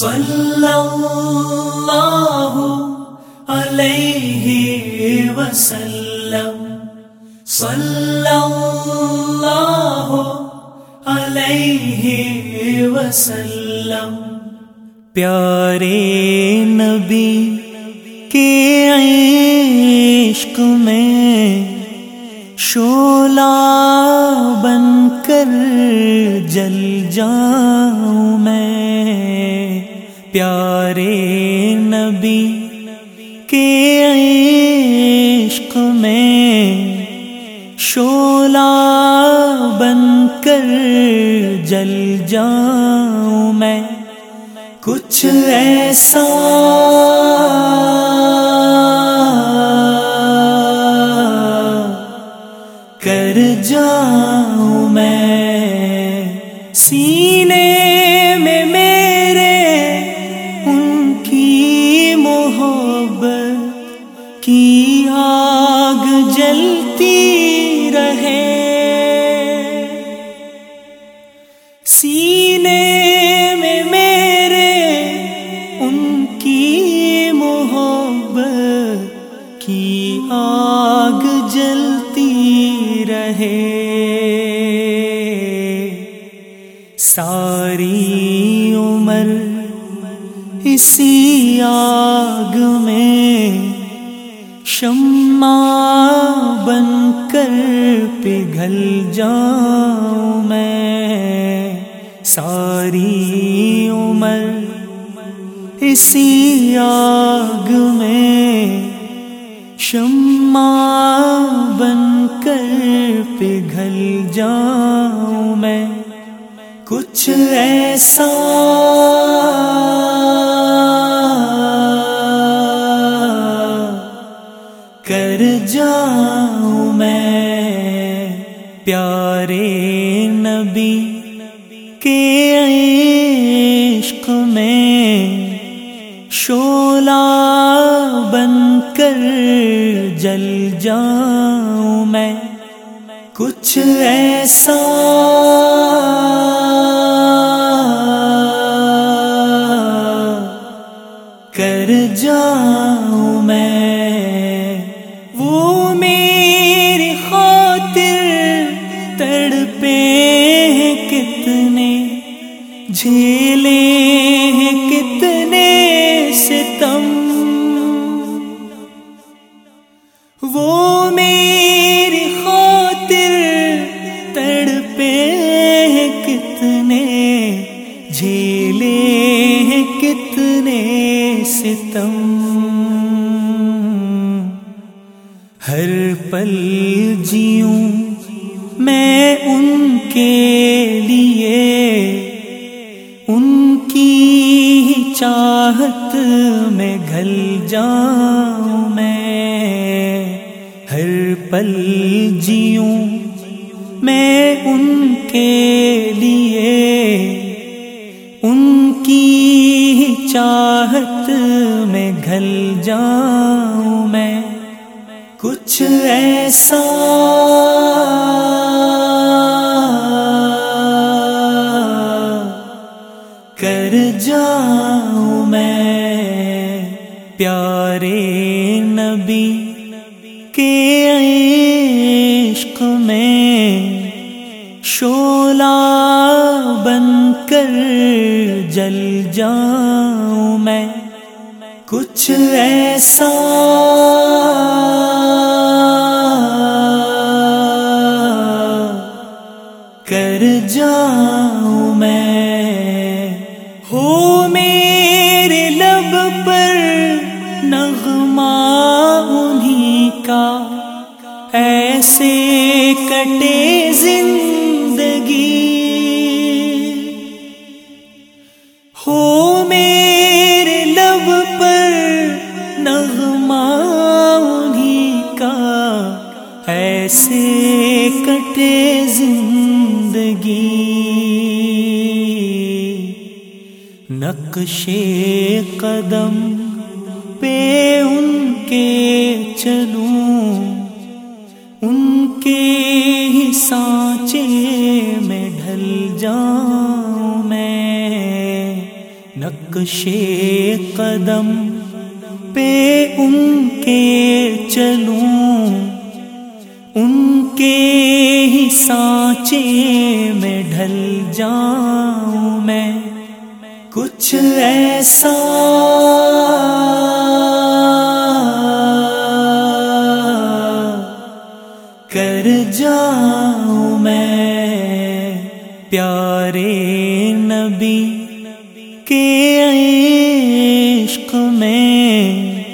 صلی اللہ علیہ وسلم. صلی اللہ علیہ وسلم. پیارے نبی کے عشق میں شولا بن کر جل جاؤں میں پیارے نبی کے عشق میں شولا بن کر جل جاؤں میں کچھ ایسا کر جاؤں میں سینے ساری عمر اسی آگ میں شمع بن کر پگھل جاؤں میں۔ ساری عمر اسی آگ میں شمع بن کر پگھل جاؤں میں۔ کچھ ایسا کر جاؤں میں پیارے نبی کے عشق میں شولا بن کر جل جاؤں میں کچھ ایسا میری خاطر تڑپے ہیں کتنے جھیلے ہیں کتنے ستم وہ میری ہر پل جیوں میں ان کے لیے، ان کی چاہت میں گھل جاؤں میں۔ ہر پل جیوں میں ان کے لیے، ان کی چاہت میں گھل جاؤں میں۔ کچھ ایسا کر جاؤں میں پیارے نبی کے عشق میں شولا بن کر جل جاؤں میں کچھ ایسا پر نغمہ انہیں کا۔ ایسے کٹے زندگی نقش قدم پہ ان کے چلوں، ان کے ہی سانچے میں ڈھل جاؤں میں۔ نقش قدم پہ ان کے چلوں، ان کے ہی سانچے میں ڈھل جاؤں میں۔ کچھ ایسا۔ کر جاؤں میں پیارے نبی کے عشق میں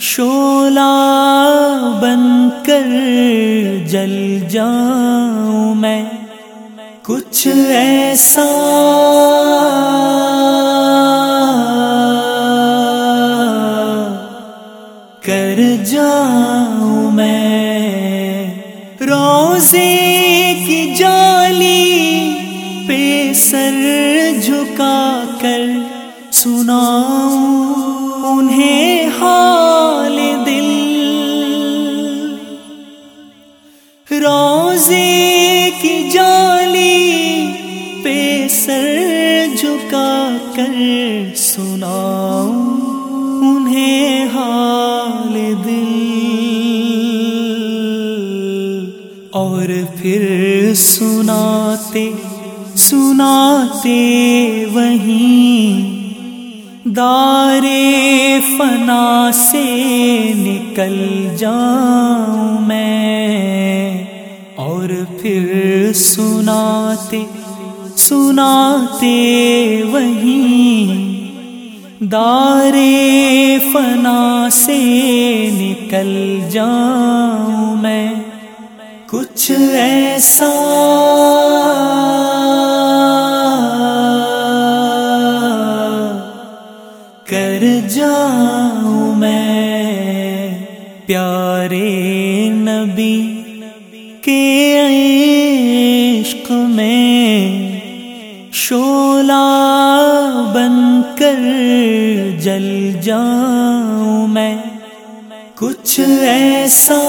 شولا بن کر جل جاؤں میں کچھ ایسا۔ سر جھکا کر سناؤں انہیں حال دل۔ روزے کی جالی پہ سر جھکا کر سناؤں انہیں حال دل۔ اور پھر سناتے سناتے وہیں دارے فنا سے نکل جاؤں میں اور پھر سناتے سناتے وہیں دارے فنا سے نکل جاؤں میں کچھ ایسا کے عشق میں شولا بن کر جل جاؤں میں کچھ ایسا